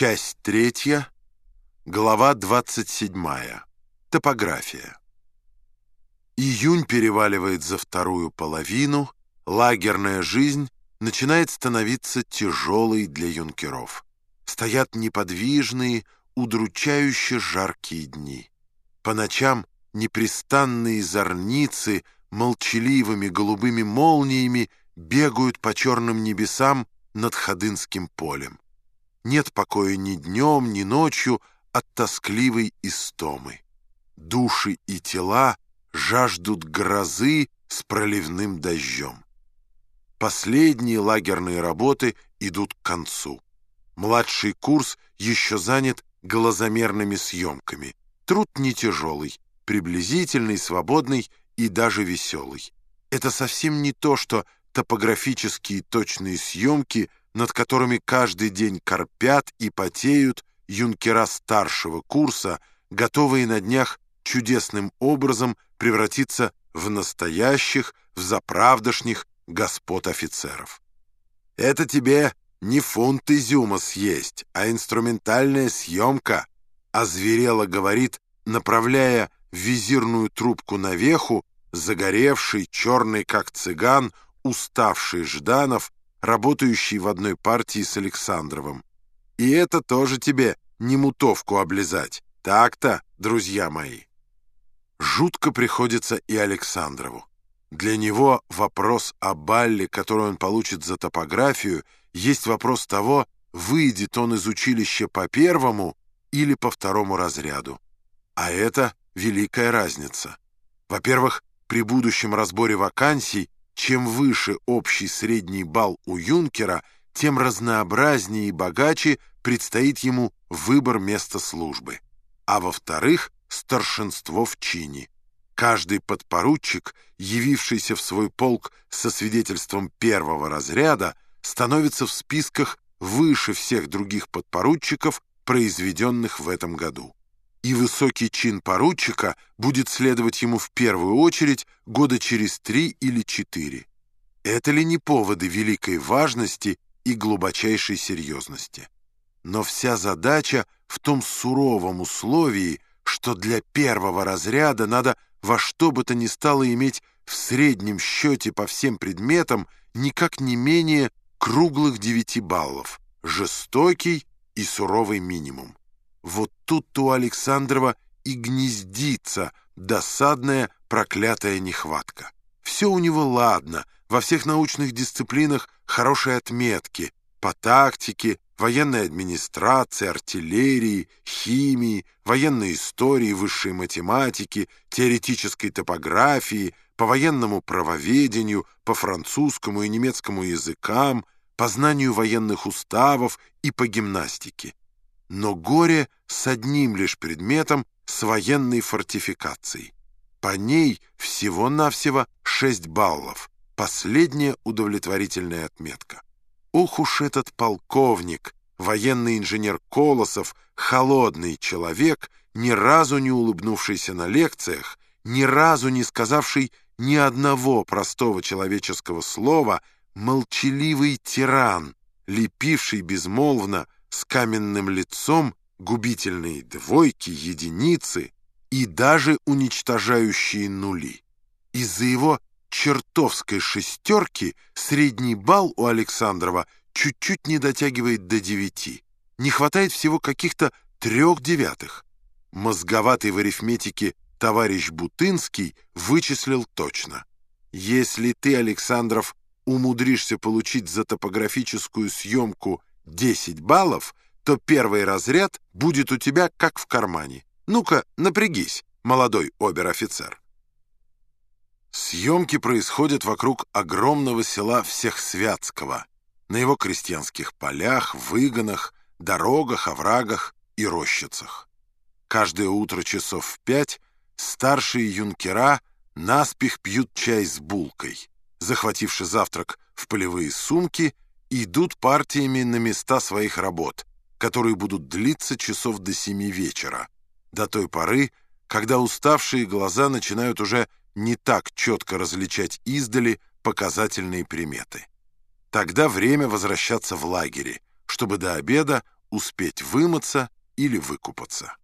Часть третья, глава 27. Топография. Июнь переваливает за вторую половину, лагерная жизнь начинает становиться тяжелой для юнкеров. Стоят неподвижные, удручающе жаркие дни. По ночам непрестанные зорницы молчаливыми голубыми молниями бегают по черным небесам над Ходынским полем. Нет покоя ни днем, ни ночью от тоскливой истомы. Души и тела жаждут грозы с проливным дождем. Последние лагерные работы идут к концу. Младший курс еще занят глазомерными съемками. Труд не тяжелый, приблизительный, свободный и даже веселый. Это совсем не то, что топографические точные съемки, над которыми каждый день корпят и потеют юнкера старшего курса, готовые на днях чудесным образом превратиться в настоящих, в заправдошних господ офицеров. Это тебе не фунт изюма съесть, а инструментальная съемка, озверело говорит, направляя визирную трубку на веху, загоревший, черный как цыган, уставший Жданов, работающий в одной партии с Александровым. И это тоже тебе не мутовку облизать. Так-то, друзья мои. Жутко приходится и Александрову. Для него вопрос о балле, который он получит за топографию, есть вопрос того, выйдет он из училища по первому или по второму разряду. А это великая разница. Во-первых, при будущем разборе вакансий, чем выше общий средний балл у юнкера, тем разнообразнее и богаче предстоит ему выбор места службы. А во-вторых, старшинство в чине. Каждый подпоручик, явившийся в свой полк со свидетельством первого разряда, становится в списках выше всех других подпоручиков, произведенных в этом году. И высокий чин поручика будет следовать ему в первую очередь года через три или четыре. Это ли не поводы великой важности и глубочайшей серьезности? Но вся задача в том суровом условии, что для первого разряда надо во что бы то ни стало иметь в среднем счете по всем предметам никак не менее круглых 9 баллов, жестокий и суровый минимум. Вот тут у Александрова и гнездится досадная проклятая нехватка. Все у него ладно, во всех научных дисциплинах хорошие отметки, по тактике, военной администрации, артиллерии, химии, военной истории, высшей математики, теоретической топографии, по военному правоведению, по французскому и немецкому языкам, по знанию военных уставов и по гимнастике. Но горе с одним лишь предметом с военной фортификацией. По ней всего-навсего 6 баллов, последняя удовлетворительная отметка. Ох уж этот полковник, военный инженер Колосов, холодный человек, ни разу не улыбнувшийся на лекциях, ни разу не сказавший ни одного простого человеческого слова, молчаливый тиран, лепивший безмолвно с каменным лицом губительные двойки, единицы и даже уничтожающие нули. Из-за его чертовской шестерки средний балл у Александрова чуть-чуть не дотягивает до девяти. Не хватает всего каких-то трех девятых. Мозговатый в арифметике товарищ Бутынский вычислил точно. Если ты, Александров, умудришься получить за топографическую съемку 10 баллов, то первый разряд будет у тебя как в кармане. Ну-ка, напрягись, молодой обер-офицер. Съемки происходят вокруг огромного села Всехсвятского, на его крестьянских полях, выгонах, дорогах, оврагах и рощицах. Каждое утро часов в пять старшие юнкера наспех пьют чай с булкой, захвативши завтрак в полевые сумки, идут партиями на места своих работ, которые будут длиться часов до семи вечера, до той поры, когда уставшие глаза начинают уже не так четко различать издали показательные приметы. Тогда время возвращаться в лагере, чтобы до обеда успеть вымыться или выкупаться.